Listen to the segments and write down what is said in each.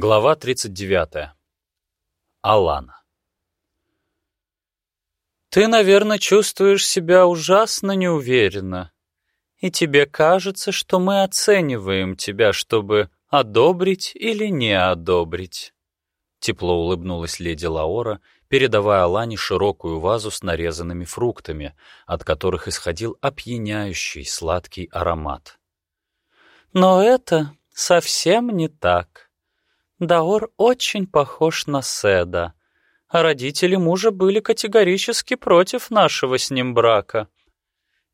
Глава 39. Алана. «Ты, наверное, чувствуешь себя ужасно неуверенно, и тебе кажется, что мы оцениваем тебя, чтобы одобрить или не одобрить». Тепло улыбнулась леди Лаора, передавая Алане широкую вазу с нарезанными фруктами, от которых исходил опьяняющий сладкий аромат. «Но это совсем не так». Даор очень похож на Седа, а родители мужа были категорически против нашего с ним брака.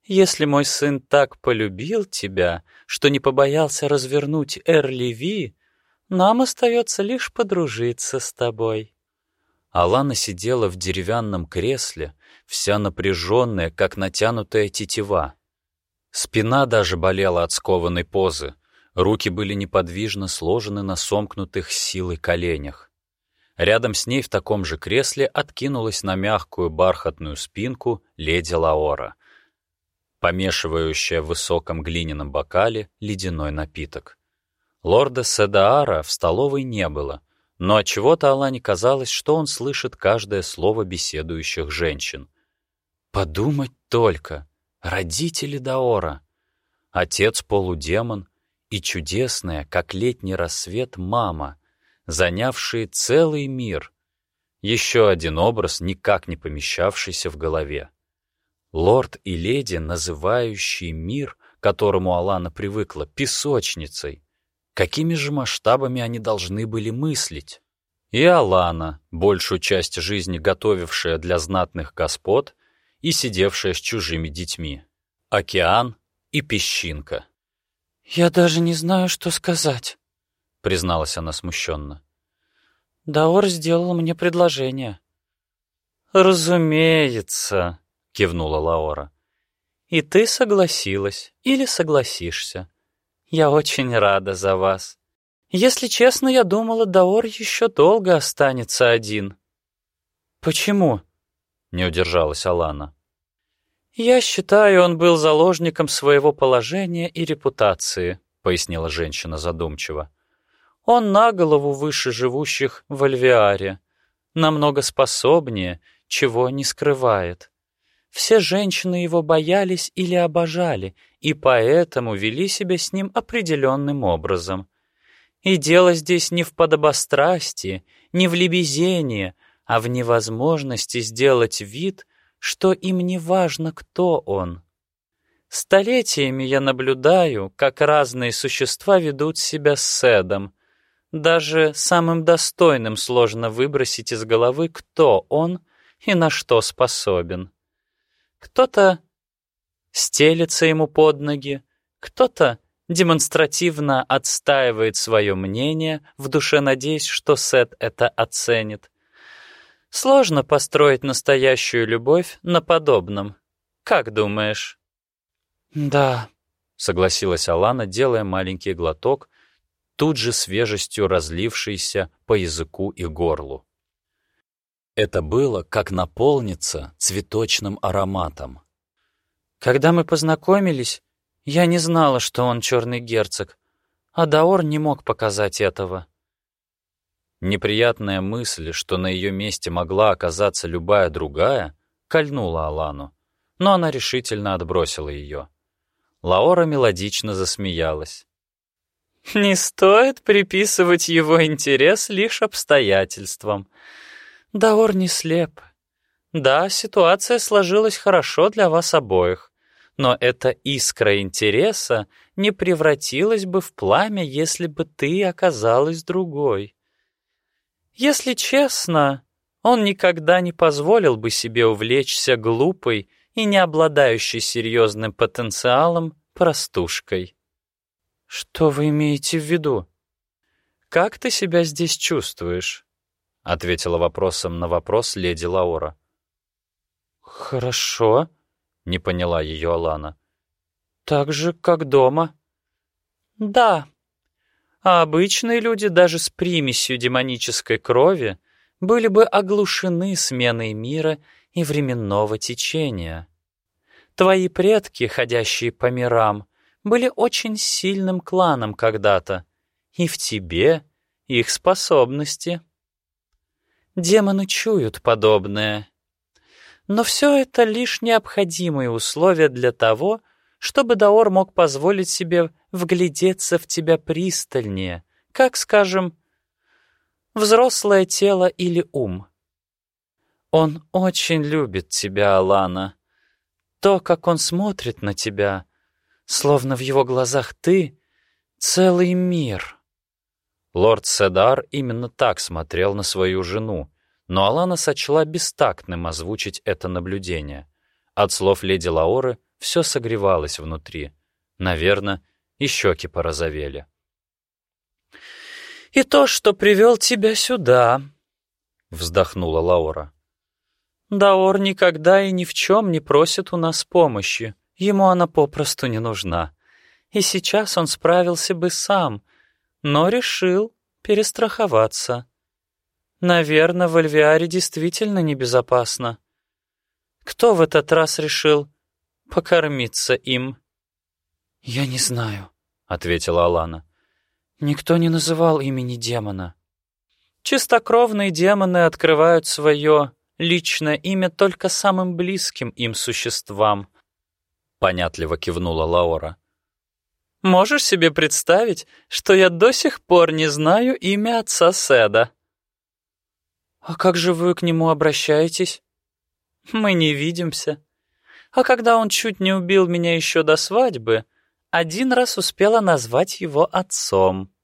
Если мой сын так полюбил тебя, что не побоялся развернуть Эрливи, нам остается лишь подружиться с тобой». Алана сидела в деревянном кресле, вся напряженная, как натянутая тетива. Спина даже болела от скованной позы, Руки были неподвижно сложены на сомкнутых силой коленях. Рядом с ней в таком же кресле откинулась на мягкую бархатную спинку леди Лаора, помешивающая в высоком глиняном бокале ледяной напиток. Лорда Седаара в столовой не было, но от чего то Алане казалось, что он слышит каждое слово беседующих женщин. Подумать только! Родители Даора! Отец полудемон — и чудесная, как летний рассвет, мама, занявшие целый мир. Еще один образ, никак не помещавшийся в голове. Лорд и леди, называющие мир, которому Алана привыкла, песочницей. Какими же масштабами они должны были мыслить? И Алана, большую часть жизни готовившая для знатных господ и сидевшая с чужими детьми. Океан и песчинка. «Я даже не знаю, что сказать», — призналась она смущенно. «Даор сделал мне предложение». «Разумеется», — кивнула Лаора. «И ты согласилась или согласишься. Я очень рада за вас. Если честно, я думала, Даор еще долго останется один». «Почему?» — не удержалась Алана. «Я считаю, он был заложником своего положения и репутации», — пояснила женщина задумчиво. «Он на голову выше живущих в Альвиаре, намного способнее, чего не скрывает. Все женщины его боялись или обожали, и поэтому вели себя с ним определенным образом. И дело здесь не в подобострастии, не в лебезении, а в невозможности сделать вид — что им не важно, кто он. Столетиями я наблюдаю, как разные существа ведут себя с Седом. Даже самым достойным сложно выбросить из головы, кто он и на что способен. Кто-то стелится ему под ноги, кто-то демонстративно отстаивает свое мнение, в душе надеясь, что Сет это оценит. Сложно построить настоящую любовь на подобном. Как думаешь? Да, согласилась Алана, делая маленький глоток, тут же свежестью разлившийся по языку и горлу. Это было, как наполниться цветочным ароматом. Когда мы познакомились, я не знала, что он черный герцог, а Даор не мог показать этого. Неприятная мысль, что на ее месте могла оказаться любая другая, кольнула Алану, но она решительно отбросила ее. Лаора мелодично засмеялась. «Не стоит приписывать его интерес лишь обстоятельствам. Даор не слеп. Да, ситуация сложилась хорошо для вас обоих, но эта искра интереса не превратилась бы в пламя, если бы ты оказалась другой. Если честно, он никогда не позволил бы себе увлечься глупой и не обладающей серьезным потенциалом простушкой. Что вы имеете в виду? Как ты себя здесь чувствуешь? ответила вопросом на вопрос леди Лаура. Хорошо, не поняла ее Алана. Так же, как дома. Да, а обычные люди даже с примесью демонической крови были бы оглушены сменой мира и временного течения. Твои предки, ходящие по мирам, были очень сильным кланом когда-то, и в тебе их способности. Демоны чуют подобное. Но все это лишь необходимые условия для того, чтобы Даор мог позволить себе вглядеться в тебя пристальнее, как, скажем, взрослое тело или ум. Он очень любит тебя, Алана. То, как он смотрит на тебя, словно в его глазах ты — целый мир. Лорд Седар именно так смотрел на свою жену, но Алана сочла бестактным озвучить это наблюдение. От слов леди Лаоры все согревалось внутри. Наверное, и щеки порозовели. «И то, что привел тебя сюда», — вздохнула Лаура. «Даор никогда и ни в чем не просит у нас помощи. Ему она попросту не нужна. И сейчас он справился бы сам, но решил перестраховаться. Наверное, в Альвиаре действительно небезопасно. Кто в этот раз решил покормиться им?» «Я не знаю», — ответила Алана. «Никто не называл имени демона». «Чистокровные демоны открывают свое личное имя только самым близким им существам», — понятливо кивнула Лаора. «Можешь себе представить, что я до сих пор не знаю имя отца Седа?» «А как же вы к нему обращаетесь?» «Мы не видимся. А когда он чуть не убил меня еще до свадьбы, один раз успела назвать его отцом».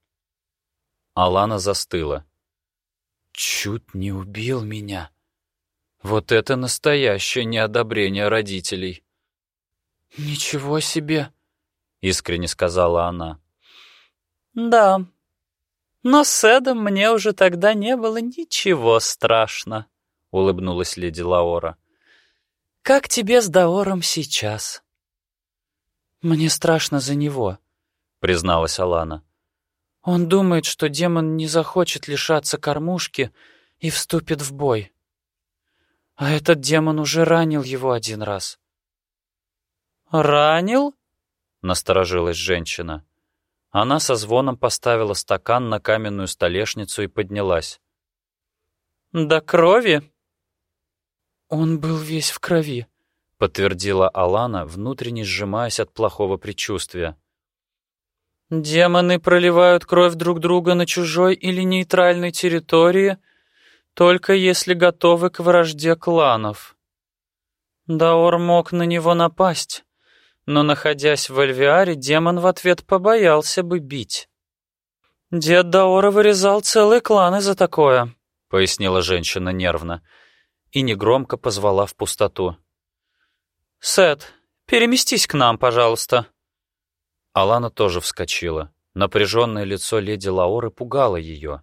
Алана застыла. «Чуть не убил меня. Вот это настоящее неодобрение родителей». «Ничего себе!» — искренне сказала она. «Да, но с Эдом мне уже тогда не было ничего страшно», — улыбнулась леди Лаора. «Как тебе с Даором сейчас?» «Мне страшно за него», — призналась Алана. «Он думает, что демон не захочет лишаться кормушки и вступит в бой. А этот демон уже ранил его один раз». «Ранил?» — насторожилась женщина. Она со звоном поставила стакан на каменную столешницу и поднялась. «До крови?» «Он был весь в крови», подтвердила Алана, внутренне сжимаясь от плохого предчувствия. «Демоны проливают кровь друг друга на чужой или нейтральной территории, только если готовы к вражде кланов. Даор мог на него напасть, но, находясь в Альвиаре, демон в ответ побоялся бы бить. «Дед Даора вырезал целые кланы за такое», — пояснила женщина нервно и негромко позвала в пустоту. «Сет, переместись к нам, пожалуйста». Алана тоже вскочила. Напряженное лицо леди Лаоры пугало ее.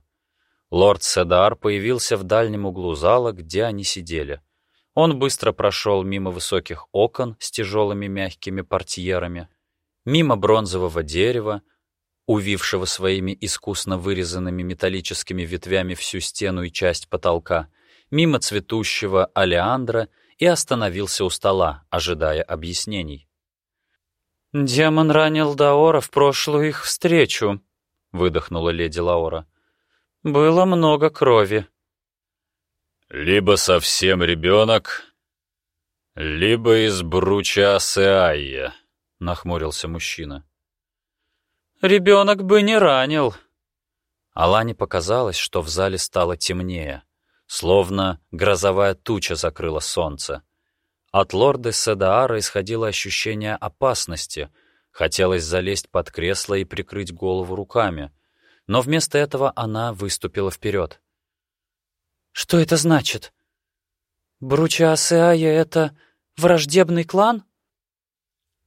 Лорд Седар появился в дальнем углу зала, где они сидели. Он быстро прошел мимо высоких окон с тяжелыми мягкими портьерами, мимо бронзового дерева, увившего своими искусно вырезанными металлическими ветвями всю стену и часть потолка, мимо цветущего алиандра и остановился у стола, ожидая объяснений. «Демон ранил Даора в прошлую их встречу», — выдохнула леди Лаора. «Было много крови». «Либо совсем ребенок, либо из бруча Асеайя», — нахмурился мужчина. «Ребенок бы не ранил». Алане показалось, что в зале стало темнее словно грозовая туча закрыла солнце. От лорда Седаара исходило ощущение опасности. Хотелось залезть под кресло и прикрыть голову руками. Но вместо этого она выступила вперед. «Что это значит? Бруча Асеая — это враждебный клан?»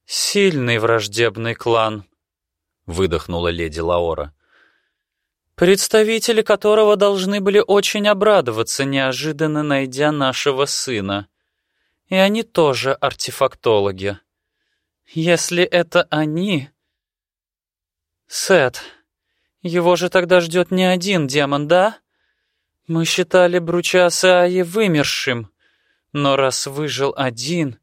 «Сильный враждебный клан», — выдохнула леди Лаора представители которого должны были очень обрадоваться, неожиданно найдя нашего сына. И они тоже артефактологи. Если это они... Сет, его же тогда ждет не один демон, да? Мы считали Бручаса Аи вымершим, но раз выжил один,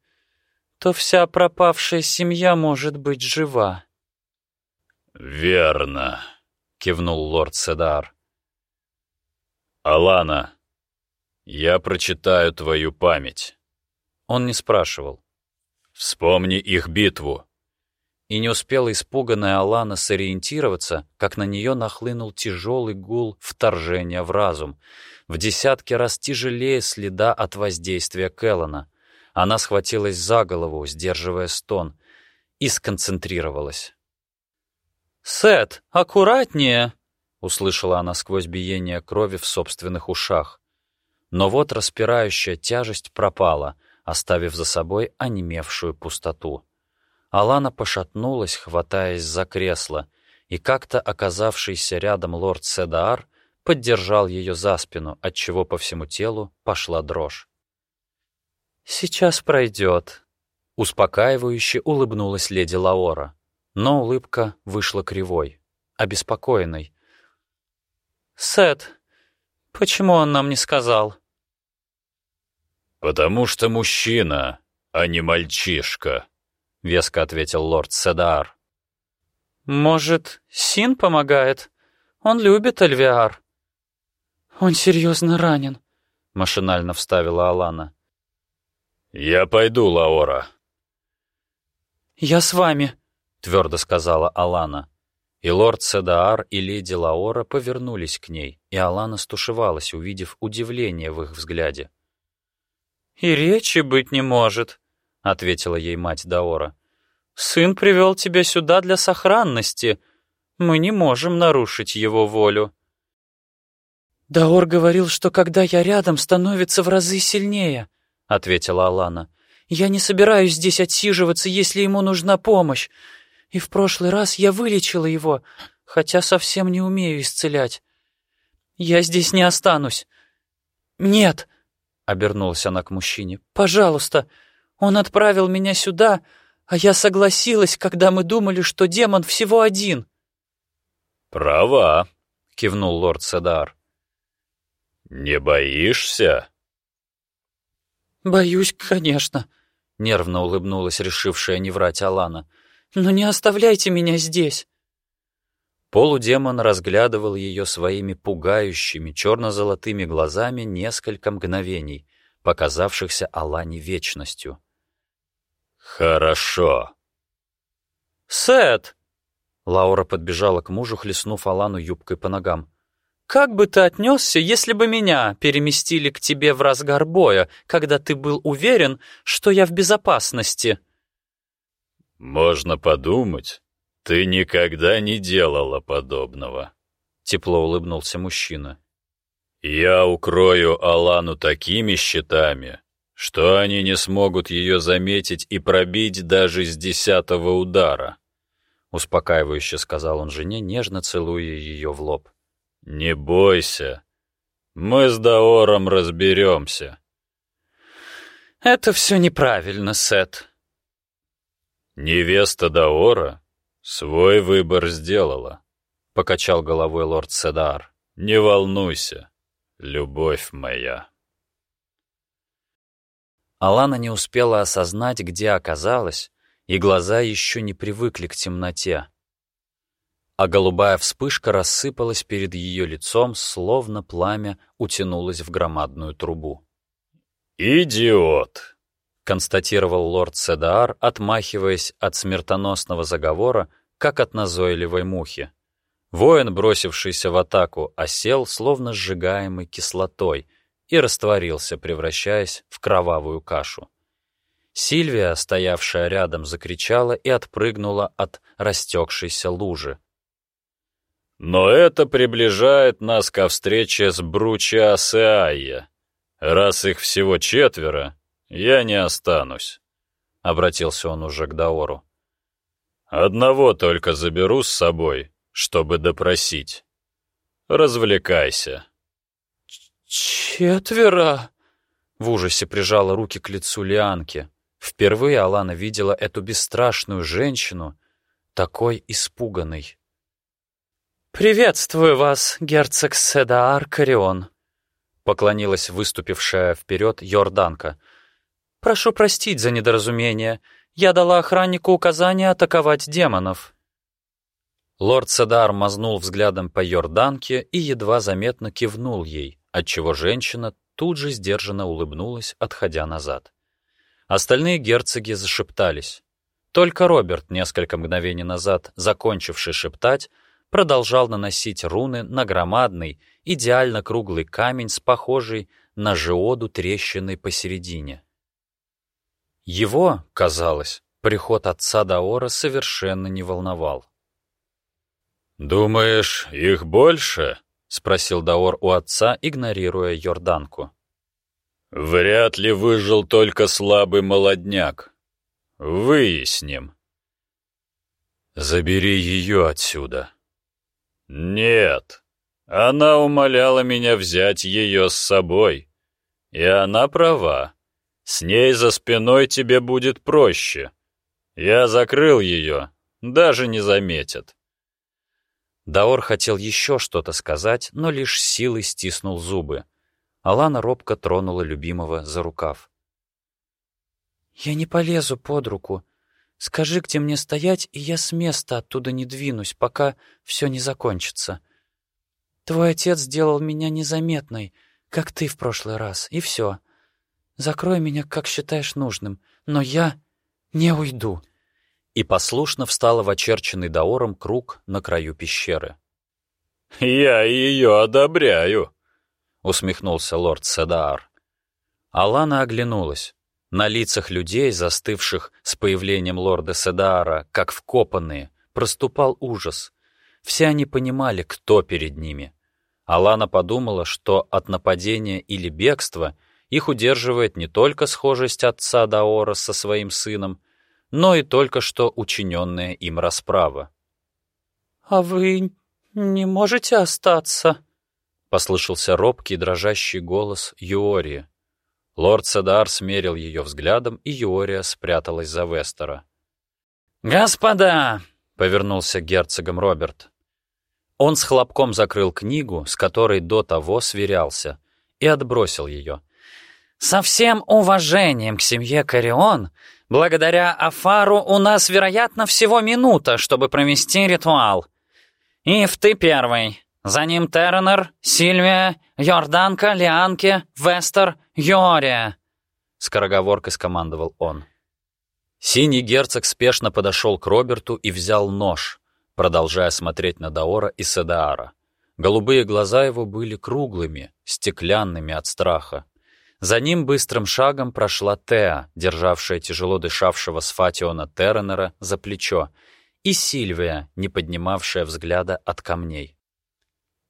то вся пропавшая семья может быть жива. «Верно», — кивнул лорд Седар. «Алана, я прочитаю твою память». Он не спрашивал. «Вспомни их битву». И не успела испуганная Алана сориентироваться, как на нее нахлынул тяжелый гул вторжения в разум, в десятки раз тяжелее следа от воздействия Келлана. Она схватилась за голову, сдерживая стон, и сконцентрировалась. «Сет, аккуратнее!» — услышала она сквозь биение крови в собственных ушах. Но вот распирающая тяжесть пропала, оставив за собой онемевшую пустоту. Алана пошатнулась, хватаясь за кресло, и как-то оказавшийся рядом лорд Седаар поддержал ее за спину, отчего по всему телу пошла дрожь. «Сейчас пройдет», — успокаивающе улыбнулась леди Лаора, но улыбка вышла кривой, обеспокоенной. «Сет, почему он нам не сказал?» «Потому что мужчина, а не мальчишка», — веско ответил лорд Седар. «Может, Син помогает? Он любит Альвиар». «Он серьезно ранен», — машинально вставила Алана. «Я пойду, Лаора». «Я с вами», — твердо сказала Алана. И лорд Седаар и леди Лаора повернулись к ней, и Алана стушевалась, увидев удивление в их взгляде. «И речи быть не может», — ответила ей мать Даора. «Сын привел тебя сюда для сохранности. Мы не можем нарушить его волю». «Даор говорил, что когда я рядом, становится в разы сильнее», — ответила Алана. «Я не собираюсь здесь отсиживаться, если ему нужна помощь. И в прошлый раз я вылечила его, хотя совсем не умею исцелять. Я здесь не останусь. Нет!» Обернулась она к мужчине. «Пожалуйста, он отправил меня сюда, а я согласилась, когда мы думали, что демон всего один». «Права», — кивнул лорд Седар. «Не боишься?» «Боюсь, конечно», — нервно улыбнулась решившая не врать Алана. «Но не оставляйте меня здесь». Полудемон разглядывал ее своими пугающими черно-золотыми глазами несколько мгновений, показавшихся Алане вечностью. «Хорошо». «Сет!» Лаура подбежала к мужу, хлестнув Алану юбкой по ногам. «Как бы ты отнесся, если бы меня переместили к тебе в разгар боя, когда ты был уверен, что я в безопасности?» «Можно подумать, «Ты никогда не делала подобного», — тепло улыбнулся мужчина. «Я укрою Алану такими щитами, что они не смогут ее заметить и пробить даже с десятого удара», — успокаивающе сказал он жене, нежно целуя ее в лоб. «Не бойся, мы с Даором разберемся». «Это все неправильно, Сет». «Невеста Даора «Свой выбор сделала», — покачал головой лорд Седар. «Не волнуйся, любовь моя». Алана не успела осознать, где оказалась, и глаза еще не привыкли к темноте. А голубая вспышка рассыпалась перед ее лицом, словно пламя утянулось в громадную трубу. «Идиот!» Констатировал лорд Седаар, отмахиваясь от смертоносного заговора, как от назойливой мухи. Воин, бросившийся в атаку, осел, словно сжигаемый кислотой, и растворился, превращаясь в кровавую кашу. Сильвия, стоявшая рядом, закричала и отпрыгнула от растекшейся лужи. «Но это приближает нас ко встрече с Бруча Асеайя. Раз их всего четверо, я не останусь», — обратился он уже к Даору. «Одного только заберу с собой, чтобы допросить. Развлекайся». «Четверо?» — в ужасе прижала руки к лицу Лианки. Впервые Алана видела эту бесстрашную женщину, такой испуганной. «Приветствую вас, герцог Седаар Карион», — поклонилась выступившая вперед Йорданка — Прошу простить за недоразумение. Я дала охраннику указание атаковать демонов». Лорд Седар мазнул взглядом по Йорданке и едва заметно кивнул ей, отчего женщина тут же сдержанно улыбнулась, отходя назад. Остальные герцоги зашептались. Только Роберт, несколько мгновений назад закончивший шептать, продолжал наносить руны на громадный, идеально круглый камень с похожей на жиоду трещиной посередине. Его, казалось, приход отца Даора совершенно не волновал. «Думаешь, их больше?» — спросил Даор у отца, игнорируя Йорданку. «Вряд ли выжил только слабый молодняк. Выясним». «Забери ее отсюда». «Нет, она умоляла меня взять ее с собой. И она права. С ней за спиной тебе будет проще. Я закрыл ее, даже не заметят». Даор хотел еще что-то сказать, но лишь силой стиснул зубы. Алана робко тронула любимого за рукав. «Я не полезу под руку. Скажи, где мне стоять, и я с места оттуда не двинусь, пока все не закончится. Твой отец сделал меня незаметной, как ты в прошлый раз, и все. Закрой меня, как считаешь нужным, но я не уйду» и послушно встала в очерченный Даором круг на краю пещеры. «Я ее одобряю», — усмехнулся лорд Седаар. Алана оглянулась. На лицах людей, застывших с появлением лорда Седаара, как вкопанные, проступал ужас. Все они понимали, кто перед ними. Алана подумала, что от нападения или бегства их удерживает не только схожесть отца Даора со своим сыном, но и только что учиненная им расправа. «А вы не можете остаться?» — послышался робкий дрожащий голос Юории. Лорд Седар смерил ее взглядом, и Юория спряталась за Вестера. «Господа!» — повернулся герцогом Роберт. Он с хлопком закрыл книгу, с которой до того сверялся, и отбросил ее. «Со всем уважением к семье Карион Благодаря Афару у нас, вероятно, всего минута, чтобы провести ритуал. Ив, ты первый. За ним Терренер, Сильвия, Йорданка, Лианке, Вестер, Йория. Скороговоркой скомандовал он. Синий герцог спешно подошел к Роберту и взял нож, продолжая смотреть на Даора и Седаара. Голубые глаза его были круглыми, стеклянными от страха. За ним быстрым шагом прошла Теа, державшая тяжело дышавшего Сфатиона Терренера за плечо, и Сильвия, не поднимавшая взгляда от камней.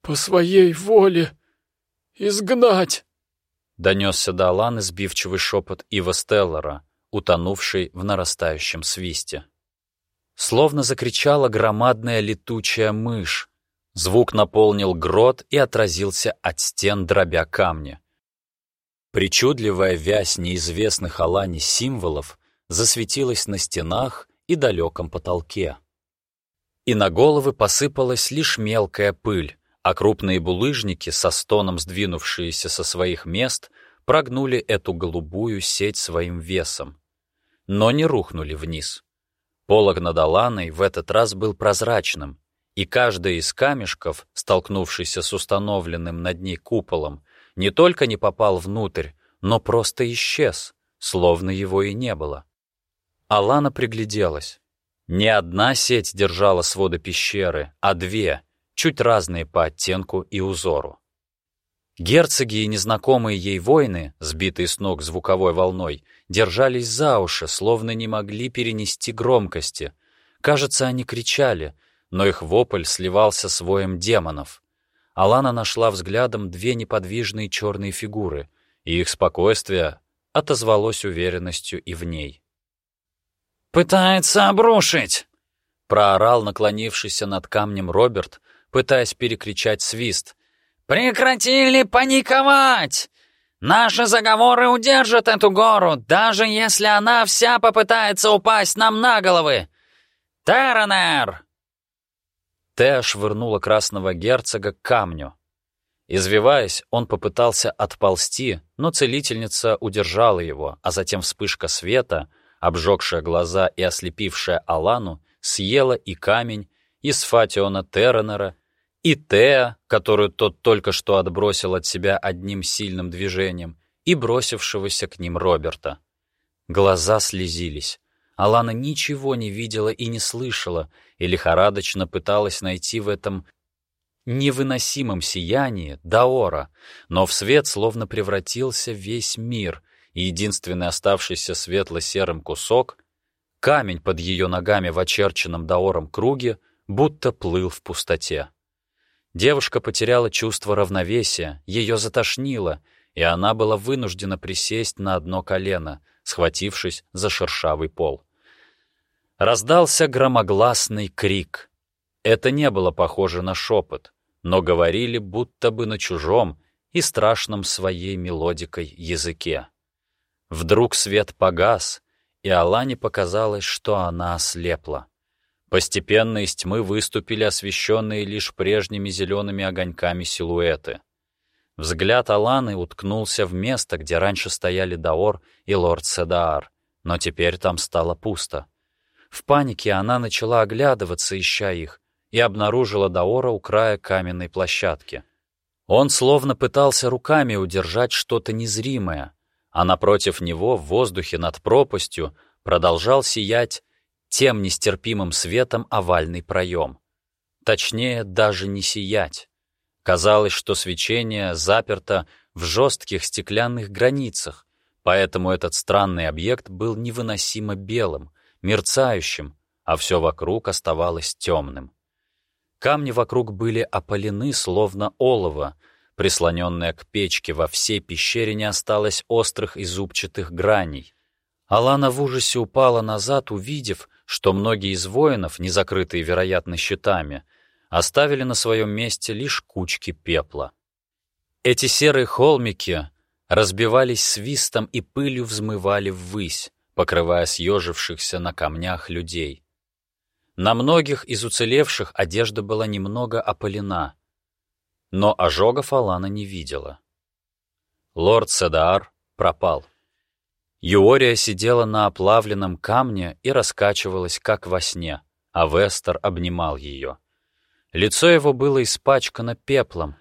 «По своей воле изгнать!» Донесся до Аланы сбивчивый шепот Ива Стеллара, утонувший в нарастающем свисте. Словно закричала громадная летучая мышь. Звук наполнил грот и отразился от стен, дробя камни. Причудливая вязь неизвестных Алане символов засветилась на стенах и далеком потолке. И на головы посыпалась лишь мелкая пыль, а крупные булыжники, со стоном сдвинувшиеся со своих мест, прогнули эту голубую сеть своим весом. Но не рухнули вниз. Полог над Аланой в этот раз был прозрачным, и каждый из камешков, столкнувшийся с установленным над ней куполом, не только не попал внутрь, но просто исчез, словно его и не было. Алана пригляделась. Не одна сеть держала своды пещеры, а две, чуть разные по оттенку и узору. Герцоги и незнакомые ей воины, сбитые с ног звуковой волной, держались за уши, словно не могли перенести громкости. Кажется, они кричали, но их вопль сливался с воем демонов. Алана нашла взглядом две неподвижные черные фигуры, и их спокойствие отозвалось уверенностью и в ней. «Пытается обрушить!» — проорал наклонившийся над камнем Роберт, пытаясь перекричать свист. «Прекратили паниковать! Наши заговоры удержат эту гору, даже если она вся попытается упасть нам на головы! Терренер!» Теа швырнула красного герцога к камню. Извиваясь, он попытался отползти, но целительница удержала его, а затем вспышка света, обжегшая глаза и ослепившая Алану, съела и камень, и Сфатиона Терренера, и Теа, которую тот только что отбросил от себя одним сильным движением, и бросившегося к ним Роберта. Глаза слезились. Алана ничего не видела и не слышала, и лихорадочно пыталась найти в этом невыносимом сиянии Даора, но в свет словно превратился весь мир, и единственный оставшийся светло-серым кусок, камень под ее ногами в очерченном Даором круге, будто плыл в пустоте. Девушка потеряла чувство равновесия, ее затошнило, и она была вынуждена присесть на одно колено, схватившись за шершавый пол. Раздался громогласный крик. Это не было похоже на шепот, но говорили будто бы на чужом и страшном своей мелодикой языке. Вдруг свет погас, и Алане показалось, что она ослепла. Постепенно из тьмы выступили освещенные лишь прежними зелеными огоньками силуэты. Взгляд Аланы уткнулся в место, где раньше стояли Даор и лорд Седаар, но теперь там стало пусто. В панике она начала оглядываться, ища их, и обнаружила Даора у края каменной площадки. Он словно пытался руками удержать что-то незримое, а напротив него, в воздухе над пропастью, продолжал сиять тем нестерпимым светом овальный проем. Точнее, даже не сиять. Казалось, что свечение заперто в жестких стеклянных границах, поэтому этот странный объект был невыносимо белым, мерцающим, а все вокруг оставалось темным. Камни вокруг были опалены, словно олово, прислоненное к печке, во всей пещере не осталось острых и зубчатых граней. Алана в ужасе упала назад, увидев, что многие из воинов, не закрытые, вероятно, щитами, оставили на своем месте лишь кучки пепла. Эти серые холмики разбивались свистом и пылью взмывали ввысь, покрывая съежившихся на камнях людей. На многих из уцелевших одежда была немного опалена, но ожогов Алана не видела. Лорд Седаар пропал. Юория сидела на оплавленном камне и раскачивалась, как во сне, а Вестер обнимал ее. Лицо его было испачкано пеплом,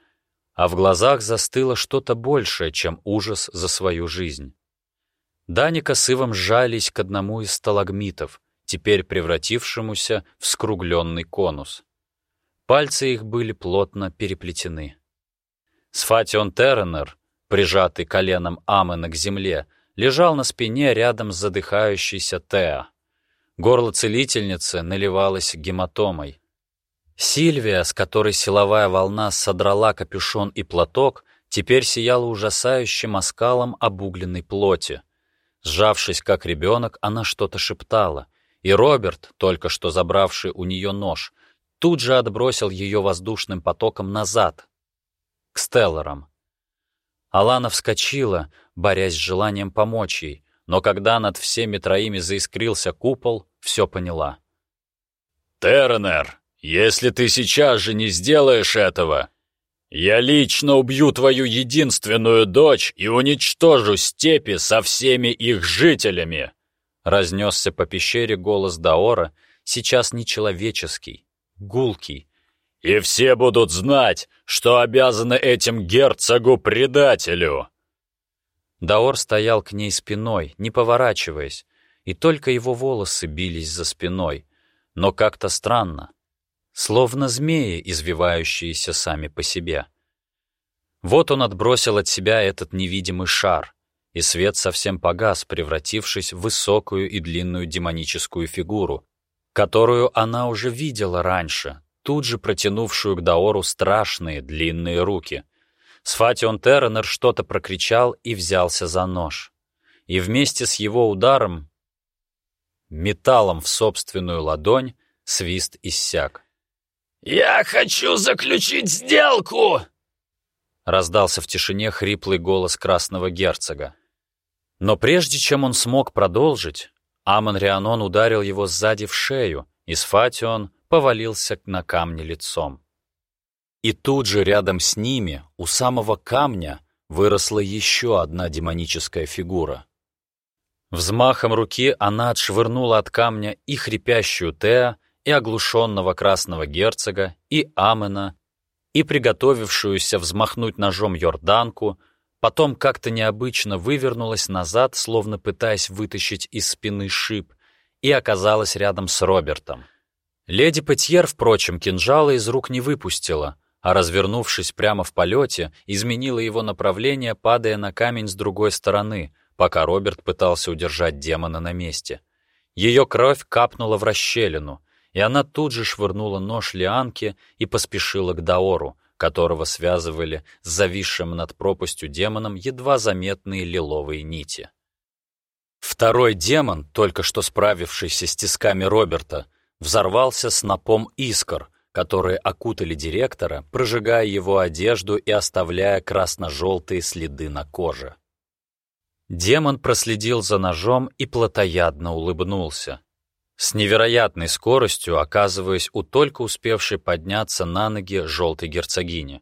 а в глазах застыло что-то большее, чем ужас за свою жизнь. Даника с Ивом сжались к одному из сталагмитов, теперь превратившемуся в скругленный конус. Пальцы их были плотно переплетены. Сфатион Терренер, прижатый коленом Амена к земле, лежал на спине рядом с задыхающейся Теа. Горло целительницы наливалось гематомой. Сильвия, с которой силовая волна содрала капюшон и платок, теперь сияла ужасающим оскалом обугленной плоти. Сжавшись, как ребенок, она что-то шептала, и Роберт, только что забравший у нее нож, тут же отбросил ее воздушным потоком назад, к Стелларам. Алана вскочила, борясь с желанием помочь ей, но когда над всеми троими заискрился купол, все поняла. «Терренер, если ты сейчас же не сделаешь этого, я лично убью твою единственную дочь и уничтожу степи со всеми их жителями!» Разнесся по пещере голос Даора, сейчас нечеловеческий, гулкий. «И все будут знать, что обязаны этим герцогу-предателю!» Даор стоял к ней спиной, не поворачиваясь, и только его волосы бились за спиной, но как-то странно, словно змеи, извивающиеся сами по себе. Вот он отбросил от себя этот невидимый шар, и свет совсем погас, превратившись в высокую и длинную демоническую фигуру, которую она уже видела раньше, тут же протянувшую к Даору страшные длинные руки. Сфатион Терренер что-то прокричал и взялся за нож. И вместе с его ударом, металлом в собственную ладонь, свист иссяк. «Я хочу заключить сделку!» Раздался в тишине хриплый голос красного герцога. Но прежде чем он смог продолжить, Амон Рианон ударил его сзади в шею, и Сфатион повалился на камни лицом. И тут же рядом с ними, у самого камня, выросла еще одна демоническая фигура. Взмахом руки она отшвырнула от камня и хрипящую Теа, и оглушенного красного герцога, и Амена, и приготовившуюся взмахнуть ножом Йорданку, потом как-то необычно вывернулась назад, словно пытаясь вытащить из спины шип, и оказалась рядом с Робертом. Леди Петьер, впрочем, кинжала из рук не выпустила, а, развернувшись прямо в полете, изменила его направление, падая на камень с другой стороны, пока Роберт пытался удержать демона на месте. Ее кровь капнула в расщелину, и она тут же швырнула нож Лианке и поспешила к Даору, которого связывали с зависшим над пропастью демоном едва заметные лиловые нити. Второй демон, только что справившийся с тисками Роберта, взорвался снопом искр, которые окутали директора, прожигая его одежду и оставляя красно-желтые следы на коже. Демон проследил за ножом и плотоядно улыбнулся. С невероятной скоростью оказываясь у только успевшей подняться на ноги желтой герцогини.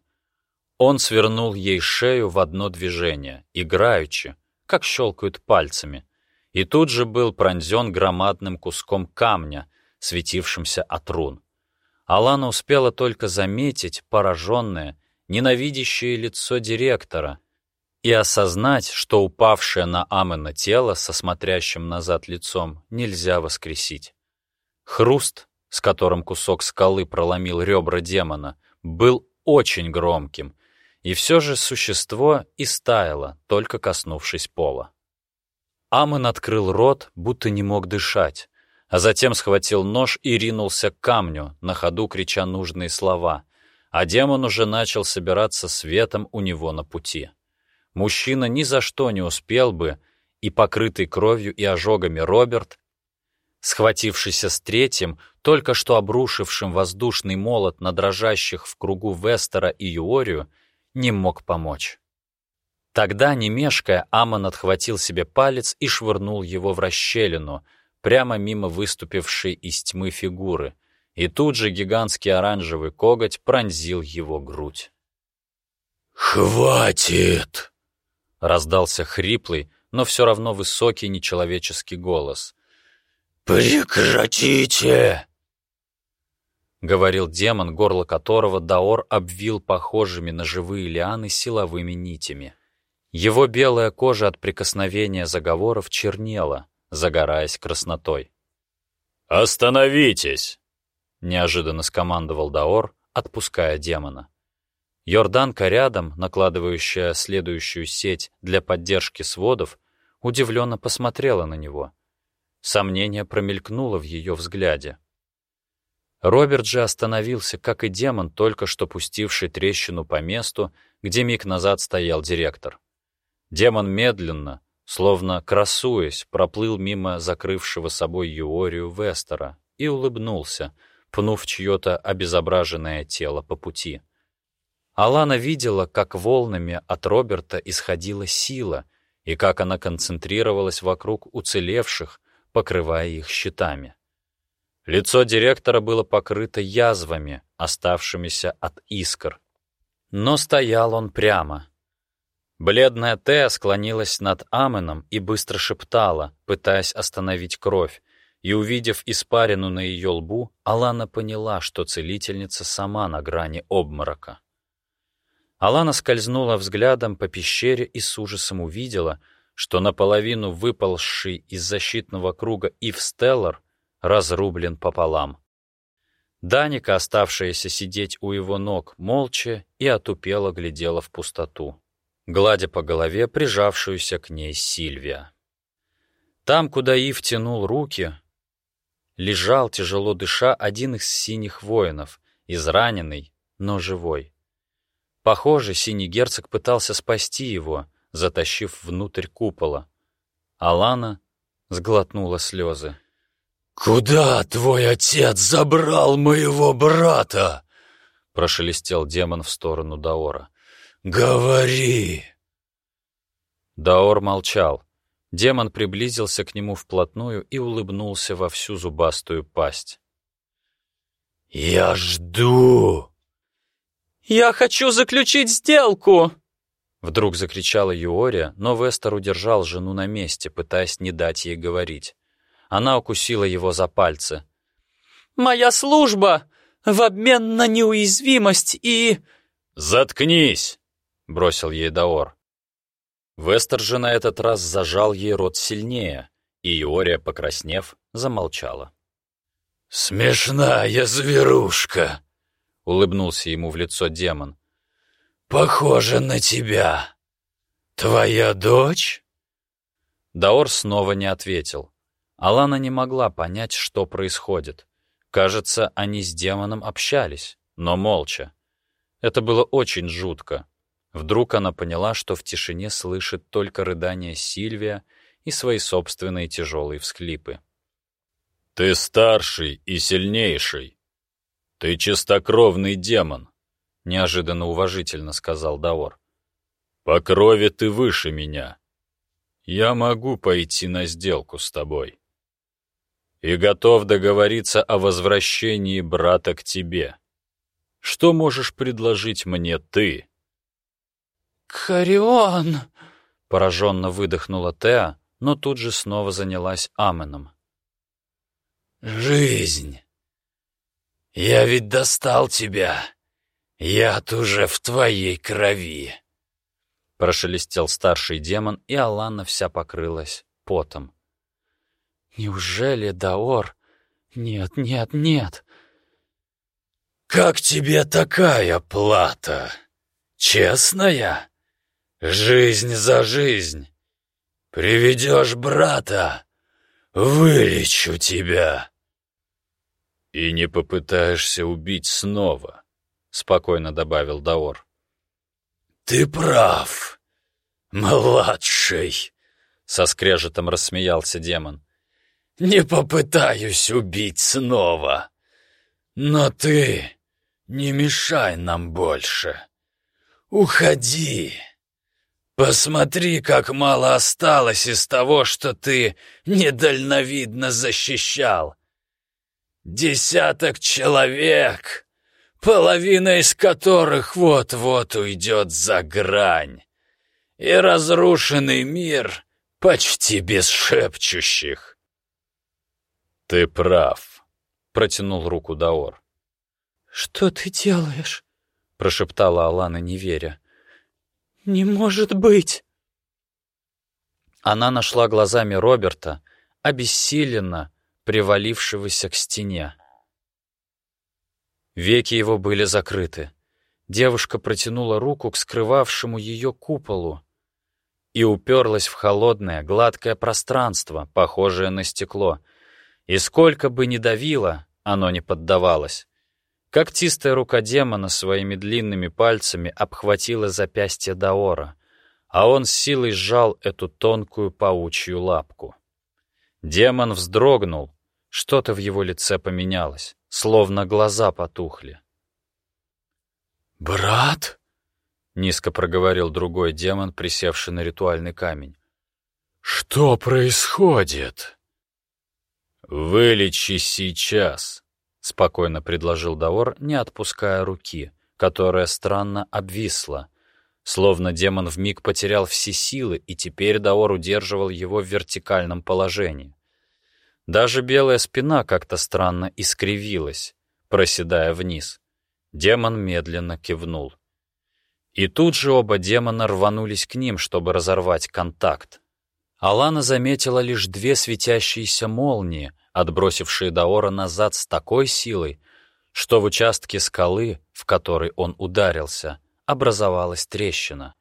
Он свернул ей шею в одно движение, играючи, как щелкают пальцами, и тут же был пронзен громадным куском камня, светившимся от рун. Алана успела только заметить пораженное, ненавидящее лицо директора и осознать, что упавшее на Амена тело со смотрящим назад лицом нельзя воскресить. Хруст, с которым кусок скалы проломил ребра демона, был очень громким, и все же существо истаяло, только коснувшись пола. Амон открыл рот, будто не мог дышать, а затем схватил нож и ринулся к камню, на ходу крича нужные слова, а демон уже начал собираться светом у него на пути. Мужчина ни за что не успел бы, и покрытый кровью и ожогами Роберт, схватившийся с третьим, только что обрушившим воздушный молот на дрожащих в кругу Вестера и Юорию, не мог помочь. Тогда, не мешкая, Амон отхватил себе палец и швырнул его в расщелину, прямо мимо выступившей из тьмы фигуры, и тут же гигантский оранжевый коготь пронзил его грудь. «Хватит!» — раздался хриплый, но все равно высокий нечеловеческий голос. «Прекратите!» — говорил демон, горло которого Даор обвил похожими на живые лианы силовыми нитями. Его белая кожа от прикосновения заговоров чернела, загораясь краснотой. «Остановитесь!» — неожиданно скомандовал Даор, отпуская демона. Йорданка рядом, накладывающая следующую сеть для поддержки сводов, удивленно посмотрела на него. Сомнение промелькнуло в ее взгляде. Роберт же остановился, как и демон, только что пустивший трещину по месту, где миг назад стоял директор. Демон медленно, словно красуясь, проплыл мимо закрывшего собой Юорию Вестера и улыбнулся, пнув чье-то обезображенное тело по пути. Алана видела, как волнами от Роберта исходила сила и как она концентрировалась вокруг уцелевших, покрывая их щитами. Лицо директора было покрыто язвами, оставшимися от искр. Но стоял он прямо, Бледная Теа склонилась над Аменом и быстро шептала, пытаясь остановить кровь, и, увидев испарину на ее лбу, Алана поняла, что целительница сама на грани обморока. Алана скользнула взглядом по пещере и с ужасом увидела, что наполовину выползший из защитного круга Ив Стеллар разрублен пополам. Даника, оставшаяся сидеть у его ног, молча и отупело глядела в пустоту гладя по голове прижавшуюся к ней Сильвия. Там, куда Ив тянул руки, лежал, тяжело дыша, один из синих воинов, израненный, но живой. Похоже, синий герцог пытался спасти его, затащив внутрь купола. Алана сглотнула слезы. «Куда твой отец забрал моего брата?» прошелестел демон в сторону Даора. «Говори!» Даор молчал. Демон приблизился к нему вплотную и улыбнулся во всю зубастую пасть. «Я жду!» «Я хочу заключить сделку!» Вдруг закричала Юория, но Вестер удержал жену на месте, пытаясь не дать ей говорить. Она укусила его за пальцы. «Моя служба в обмен на неуязвимость и «Заткнись!» — бросил ей Даор. Вестер же на этот раз зажал ей рот сильнее, и Иория, покраснев, замолчала. «Смешная зверушка!» — улыбнулся ему в лицо демон. «Похоже на тебя. Твоя дочь?» Даор снова не ответил. Алана не могла понять, что происходит. Кажется, они с демоном общались, но молча. Это было очень жутко. Вдруг она поняла, что в тишине слышит только рыдание Сильвия и свои собственные тяжелые всхлипы. «Ты старший и сильнейший. Ты чистокровный демон», — неожиданно уважительно сказал Даор. «По крови ты выше меня. Я могу пойти на сделку с тобой. И готов договориться о возвращении брата к тебе. Что можешь предложить мне ты?» «Харион!» — пораженно выдохнула Теа, но тут же снова занялась Аменом. «Жизнь! Я ведь достал тебя! Яд уже в твоей крови!» Прошелестел старший демон, и Алана вся покрылась потом. «Неужели Даор? Нет, нет, нет!» «Как тебе такая плата? Честная?» Жизнь за жизнь. Приведешь брата, вылечу тебя. И не попытаешься убить снова, спокойно добавил Даор. Ты прав, младший, со скрежетом рассмеялся демон. Не попытаюсь убить снова. Но ты не мешай нам больше. Уходи. Посмотри, как мало осталось из того, что ты недальновидно защищал. Десяток человек, половина из которых вот-вот уйдет за грань. И разрушенный мир почти без шепчущих. «Ты прав», — протянул руку Даор. «Что ты делаешь?» — прошептала Алана, не веря. «Не может быть!» Она нашла глазами Роберта, обессиленно привалившегося к стене. Веки его были закрыты. Девушка протянула руку к скрывавшему ее куполу и уперлась в холодное, гладкое пространство, похожее на стекло. И сколько бы ни давило, оно не поддавалось. Когтистая рука демона своими длинными пальцами обхватила запястье Даора, а он с силой сжал эту тонкую паучью лапку. Демон вздрогнул, что-то в его лице поменялось, словно глаза потухли. «Брат?» — низко проговорил другой демон, присевший на ритуальный камень. «Что происходит?» «Вылечи сейчас», — спокойно предложил Даор, не отпуская руки, которая странно обвисла. Словно демон вмиг потерял все силы, и теперь Даор удерживал его в вертикальном положении. Даже белая спина как-то странно искривилась, проседая вниз. Демон медленно кивнул. И тут же оба демона рванулись к ним, чтобы разорвать контакт. Алана заметила лишь две светящиеся молнии — отбросившие Даора назад с такой силой, что в участке скалы, в который он ударился, образовалась трещина.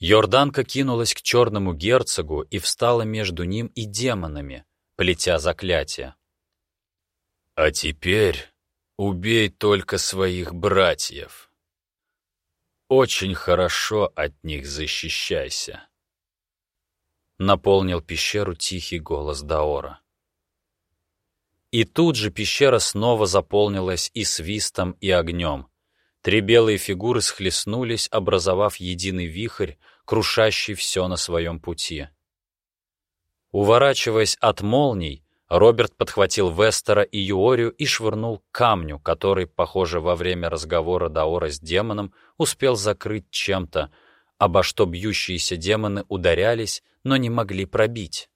Йорданка кинулась к черному герцогу и встала между ним и демонами, плетя заклятие. «А теперь убей только своих братьев. Очень хорошо от них защищайся», — наполнил пещеру тихий голос Даора. И тут же пещера снова заполнилась и свистом, и огнем. Три белые фигуры схлестнулись, образовав единый вихрь, крушащий все на своем пути. Уворачиваясь от молний, Роберт подхватил Вестера и Юорию и швырнул камню, который, похоже, во время разговора Даора с демоном успел закрыть чем-то, обо что бьющиеся демоны ударялись, но не могли пробить.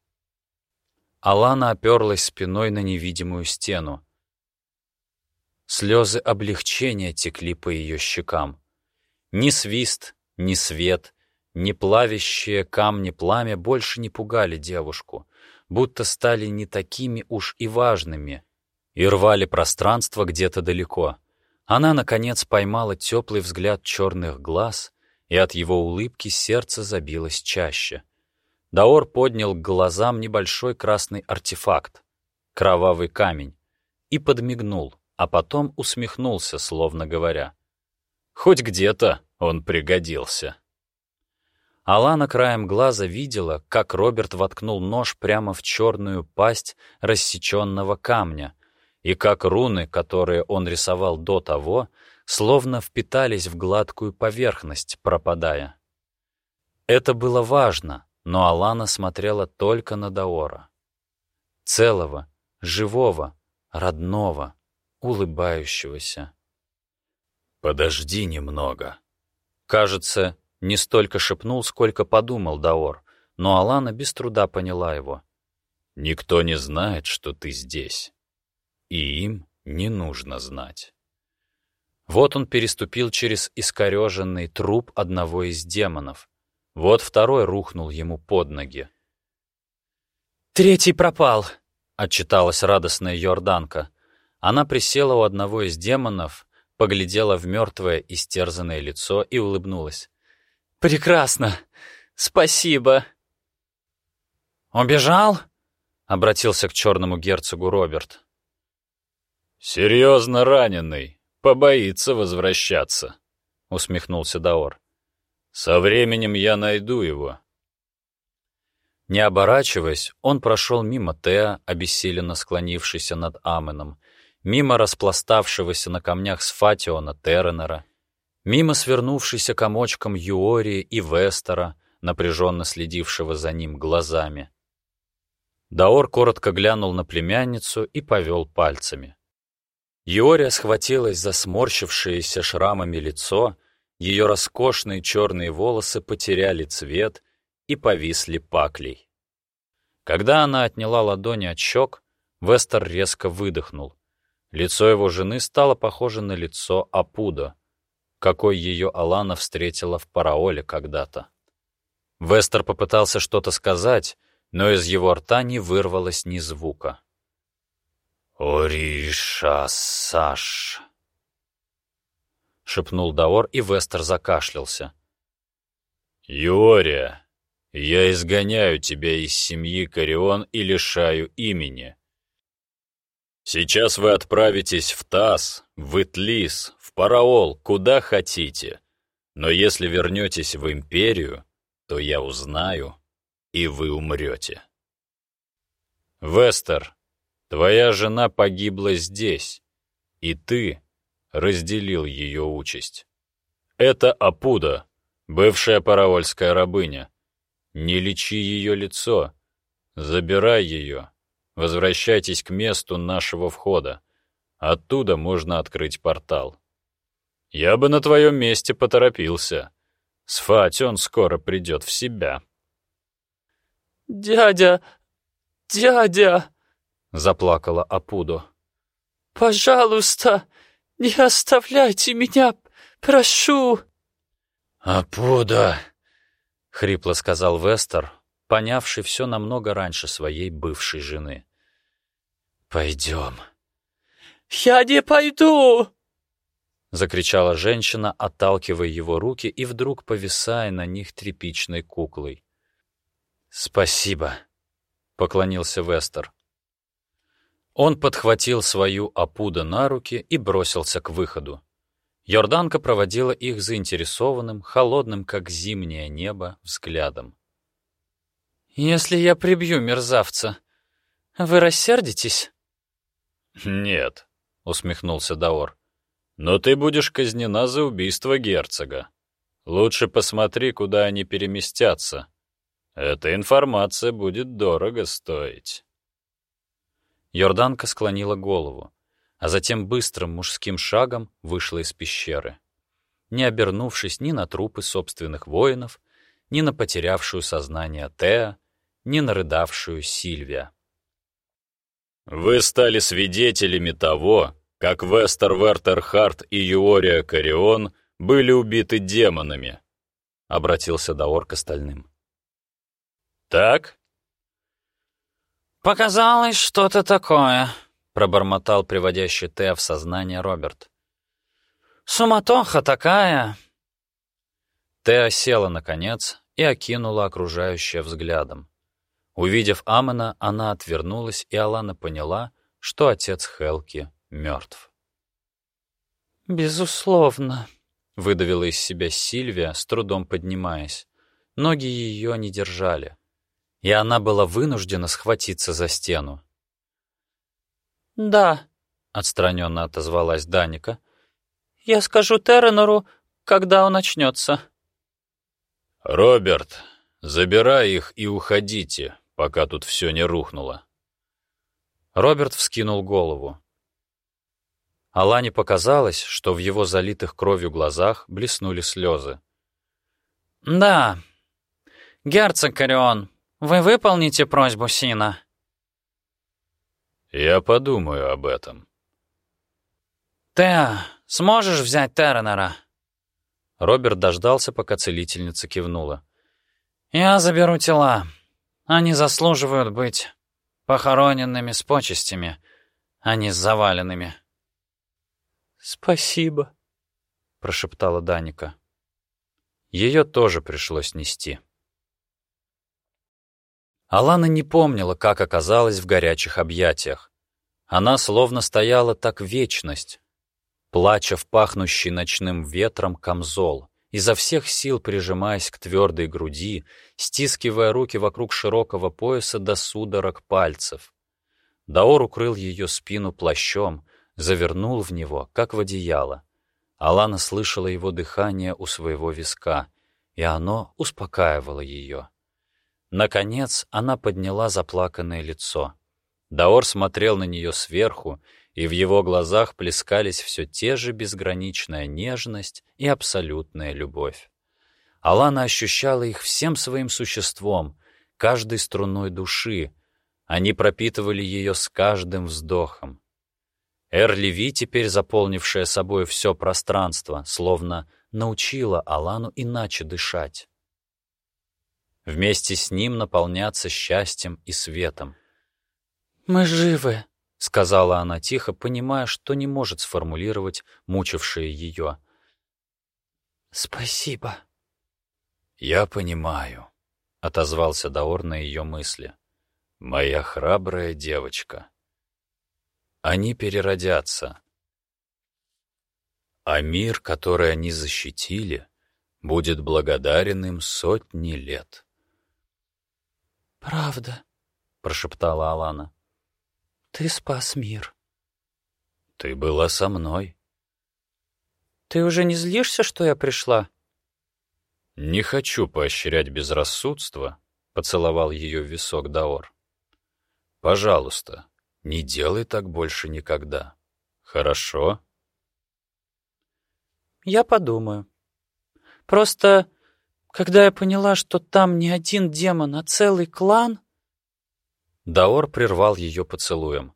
Алана оперлась спиной на невидимую стену. Слезы облегчения текли по ее щекам. Ни свист, ни свет, ни плавящие камни пламя больше не пугали девушку, будто стали не такими уж и важными и рвали пространство где-то далеко. Она, наконец, поймала теплый взгляд черных глаз, и от его улыбки сердце забилось чаще. Даор поднял к глазам небольшой красный артефакт, кровавый камень, и подмигнул, а потом усмехнулся, словно говоря. «Хоть где-то он пригодился». Алана краем глаза видела, как Роберт воткнул нож прямо в черную пасть рассеченного камня, и как руны, которые он рисовал до того, словно впитались в гладкую поверхность, пропадая. Это было важно, но Алана смотрела только на Даора. Целого, живого, родного, улыбающегося. «Подожди немного». Кажется, не столько шепнул, сколько подумал Даор, но Алана без труда поняла его. «Никто не знает, что ты здесь, и им не нужно знать». Вот он переступил через искореженный труп одного из демонов. Вот второй рухнул ему под ноги. «Третий пропал», — отчиталась радостная Йорданка. Она присела у одного из демонов, поглядела в мертвое истерзанное лицо и улыбнулась. «Прекрасно! Спасибо!» «Убежал?» — обратился к черному герцогу Роберт. «Серьезно раненый, побоится возвращаться», — усмехнулся Даор. «Со временем я найду его». Не оборачиваясь, он прошел мимо Теа, обессиленно склонившийся над Аменом, мимо распластавшегося на камнях Сфатиона Терренера, Мимо свернувшейся комочком Юории и Вестера, напряженно следившего за ним глазами. Даор коротко глянул на племянницу и повел пальцами. Юория схватилась за сморщившееся шрамами лицо, ее роскошные черные волосы потеряли цвет и повисли паклей. Когда она отняла ладони от щек, Вестер резко выдохнул. Лицо его жены стало похоже на лицо Апуда — какой ее Алана встретила в Параоле когда-то. Вестер попытался что-то сказать, но из его рта не вырвалось ни звука. «Ориша Саш», — шепнул Даор, и Вестер закашлялся. «Юория, я изгоняю тебя из семьи Корион и лишаю имени. Сейчас вы отправитесь в Тас, в Итлис, Параол, куда хотите. Но если вернетесь в Империю, то я узнаю, и вы умрете. Вестер, твоя жена погибла здесь, и ты разделил ее участь. Это Апуда, бывшая параольская рабыня. Не лечи ее лицо, забирай ее, возвращайтесь к месту нашего входа. Оттуда можно открыть портал. Я бы на твоем месте поторопился. Сфать он скоро придет в себя. «Дядя! Дядя!» — заплакала Апудо. «Пожалуйста, не оставляйте меня, прошу!» «Апуда!» — хрипло сказал Вестер, понявший все намного раньше своей бывшей жены. «Пойдем». «Я не пойду!» — закричала женщина, отталкивая его руки и вдруг повисая на них тряпичной куклой. «Спасибо», — поклонился Вестер. Он подхватил свою опуда на руки и бросился к выходу. Йорданка проводила их заинтересованным, холодным, как зимнее небо, взглядом. «Если я прибью мерзавца, вы рассердитесь?» «Нет», — усмехнулся Даор. Но ты будешь казнена за убийство герцога. Лучше посмотри, куда они переместятся. Эта информация будет дорого стоить. Йорданка склонила голову, а затем быстрым мужским шагом вышла из пещеры, не обернувшись ни на трупы собственных воинов, ни на потерявшую сознание Теа, ни на рыдавшую Сильвия. «Вы стали свидетелями того, как Вестер Вертерхарт и Юория Карион были убиты демонами», — обратился Даор к остальным. «Так?» «Показалось что-то такое», — пробормотал приводящий Т в сознание Роберт. «Суматоха такая!» Теа села, наконец, и окинула окружающее взглядом. Увидев Амона, она отвернулась, и Алана поняла, что отец Хелки мертв. «Безусловно», — выдавила из себя Сильвия, с трудом поднимаясь. Ноги ее не держали, и она была вынуждена схватиться за стену. «Да», — отстраненно отозвалась Даника. «Я скажу Терренору, когда он очнется». «Роберт, забирай их и уходите, пока тут все не рухнуло». Роберт вскинул голову. Алане показалось, что в его залитых кровью глазах блеснули слезы. «Да, герцог Корион, вы выполните просьбу Сина?» «Я подумаю об этом». «Теа, сможешь взять Терренера?» Роберт дождался, пока целительница кивнула. «Я заберу тела. Они заслуживают быть похороненными с почестями, а не с заваленными». «Спасибо», — прошептала Даника. Ее тоже пришлось нести. Алана не помнила, как оказалась в горячих объятиях. Она словно стояла так вечность, плача в пахнущий ночным ветром камзол, изо всех сил прижимаясь к твердой груди, стискивая руки вокруг широкого пояса до судорог пальцев. Даор укрыл ее спину плащом, завернул в него, как в одеяло. Алана слышала его дыхание у своего виска, и оно успокаивало ее. Наконец она подняла заплаканное лицо. Даор смотрел на нее сверху, и в его глазах плескались все те же безграничная нежность и абсолютная любовь. Алана ощущала их всем своим существом, каждой струной души. Они пропитывали ее с каждым вздохом. Эр-Леви, теперь заполнившая собой все пространство, словно научила Алану иначе дышать вместе с ним наполняться счастьем и светом. «Мы живы», — сказала она тихо, понимая, что не может сформулировать мучившее ее. «Спасибо». «Я понимаю», — отозвался Даор на ее мысли. «Моя храбрая девочка. Они переродятся. А мир, который они защитили, будет благодарен им сотни лет». «Правда», — прошептала Алана. «Ты спас мир». «Ты была со мной». «Ты уже не злишься, что я пришла?» «Не хочу поощрять безрассудство», — поцеловал ее в висок Даор. «Пожалуйста, не делай так больше никогда. Хорошо?» «Я подумаю. Просто когда я поняла, что там не один демон, а целый клан...» Даор прервал ее поцелуем.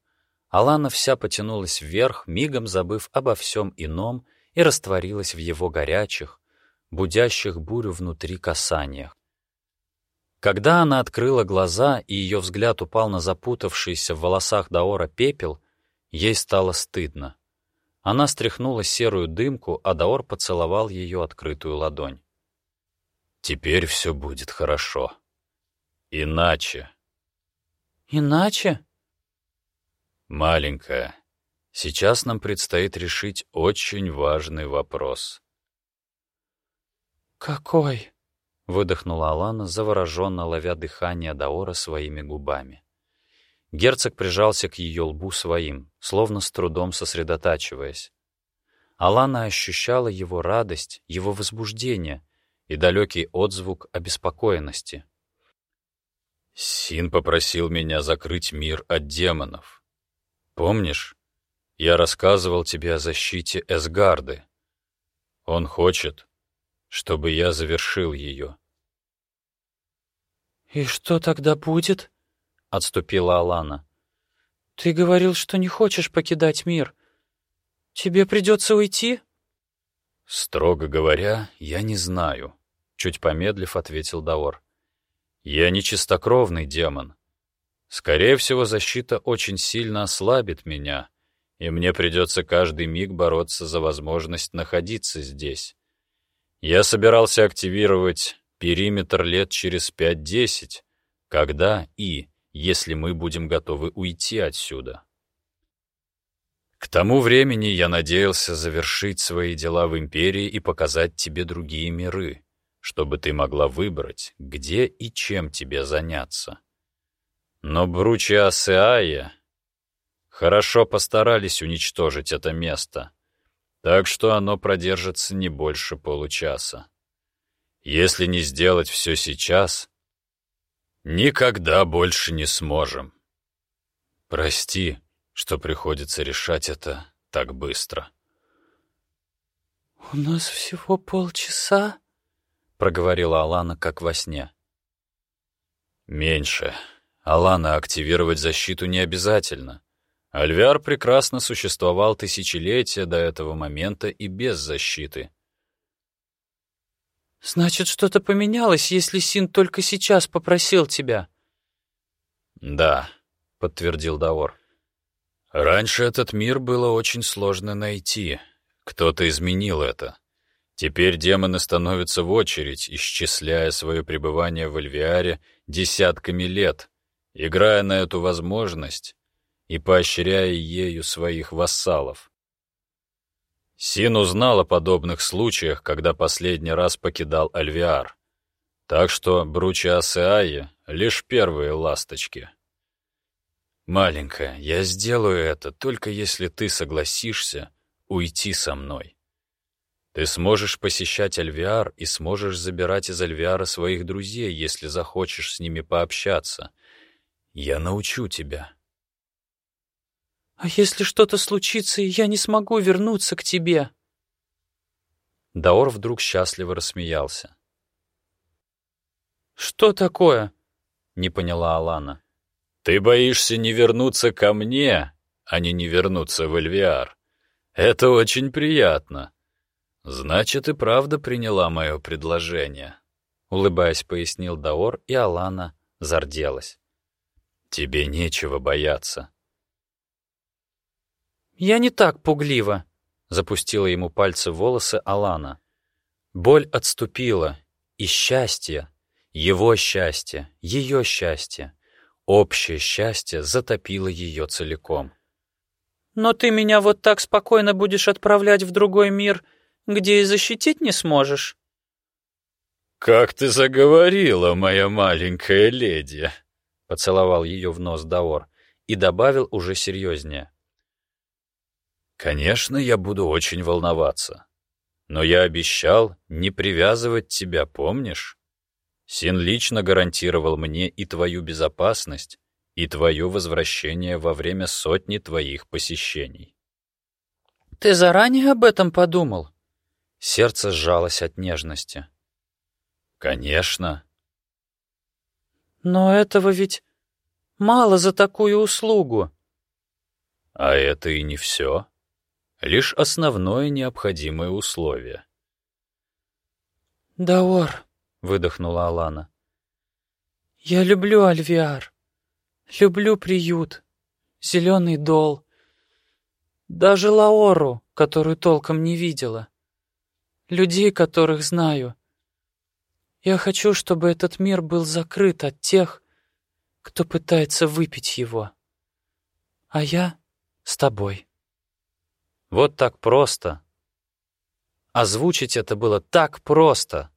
Алана вся потянулась вверх, мигом забыв обо всем ином, и растворилась в его горячих, будящих бурю внутри касаниях. Когда она открыла глаза, и ее взгляд упал на запутавшийся в волосах Даора пепел, ей стало стыдно. Она стряхнула серую дымку, а Даор поцеловал ее открытую ладонь. Теперь все будет хорошо. Иначе. Иначе? Маленькая, сейчас нам предстоит решить очень важный вопрос. Какой? Выдохнула Алана, завороженно ловя дыхание Даора своими губами. Герцог прижался к ее лбу своим, словно с трудом сосредотачиваясь. Алана ощущала его радость, его возбуждение, и далекий отзвук обеспокоенности. «Син попросил меня закрыть мир от демонов. Помнишь, я рассказывал тебе о защите Эсгарды. Он хочет, чтобы я завершил ее». «И что тогда будет?» — отступила Алана. «Ты говорил, что не хочешь покидать мир. Тебе придется уйти?» Строго говоря, я не знаю, чуть помедлив ответил Даор. Я не чистокровный демон. Скорее всего, защита очень сильно ослабит меня, и мне придется каждый миг бороться за возможность находиться здесь. Я собирался активировать периметр лет через 5-10, когда и если мы будем готовы уйти отсюда. К тому времени я надеялся завершить свои дела в Империи и показать тебе другие миры, чтобы ты могла выбрать, где и чем тебе заняться. Но Бручи Сеая хорошо постарались уничтожить это место, так что оно продержится не больше получаса. Если не сделать все сейчас, никогда больше не сможем. Прости, что приходится решать это так быстро. «У нас всего полчаса?» — проговорила Алана, как во сне. «Меньше. Алана, активировать защиту не обязательно. Альвиар прекрасно существовал тысячелетия до этого момента и без защиты». «Значит, что-то поменялось, если Син только сейчас попросил тебя?» «Да», — подтвердил Даор. Раньше этот мир было очень сложно найти. Кто-то изменил это. Теперь демоны становятся в очередь, исчисляя свое пребывание в Эльвиаре десятками лет, играя на эту возможность и поощряя ею своих вассалов. Син узнал о подобных случаях, когда последний раз покидал Альвиар. Так что Бручи Асеайя — лишь первые ласточки. «Маленькая, я сделаю это, только если ты согласишься уйти со мной. Ты сможешь посещать Альвиар и сможешь забирать из Альвиара своих друзей, если захочешь с ними пообщаться. Я научу тебя». «А если что-то случится, и я не смогу вернуться к тебе?» Даор вдруг счастливо рассмеялся. «Что такое?» — не поняла Алана. Ты боишься не вернуться ко мне, а не не вернуться в Эльвиар. Это очень приятно. Значит, и правда приняла мое предложение. Улыбаясь, пояснил Даор, и Алана зарделась. Тебе нечего бояться. Я не так пуглива, запустила ему пальцы в волосы Алана. Боль отступила, и счастье, его счастье, ее счастье, Общее счастье затопило ее целиком. «Но ты меня вот так спокойно будешь отправлять в другой мир, где и защитить не сможешь?» «Как ты заговорила, моя маленькая леди!» — поцеловал ее в нос Даор и добавил уже серьезнее. «Конечно, я буду очень волноваться. Но я обещал не привязывать тебя, помнишь?» Син лично гарантировал мне и твою безопасность, и твое возвращение во время сотни твоих посещений. Ты заранее об этом подумал? Сердце сжалось от нежности. Конечно. Но этого ведь мало за такую услугу. А это и не все. Лишь основное необходимое условие. Даор, — выдохнула Алана. «Я люблю Альвиар. Люблю приют, зеленый дол. Даже Лаору, которую толком не видела. Людей, которых знаю. Я хочу, чтобы этот мир был закрыт от тех, кто пытается выпить его. А я с тобой». Вот так просто. Озвучить это было так просто.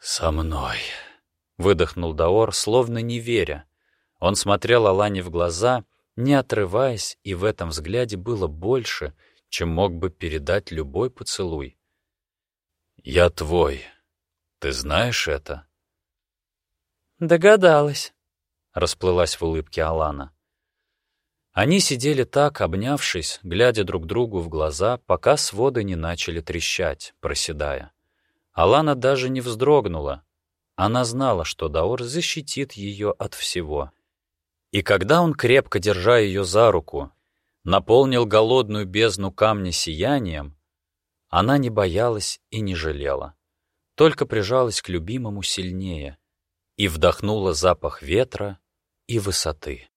«Со мной», — выдохнул Даор, словно не веря. Он смотрел Алане в глаза, не отрываясь, и в этом взгляде было больше, чем мог бы передать любой поцелуй. «Я твой. Ты знаешь это?» «Догадалась», — расплылась в улыбке Алана. Они сидели так, обнявшись, глядя друг другу в глаза, пока своды не начали трещать, проседая. Алана даже не вздрогнула. Она знала, что Даор защитит ее от всего. И когда он, крепко держа ее за руку, наполнил голодную бездну камня сиянием, Она не боялась и не жалела, только прижалась к любимому сильнее и вдохнула запах ветра и высоты.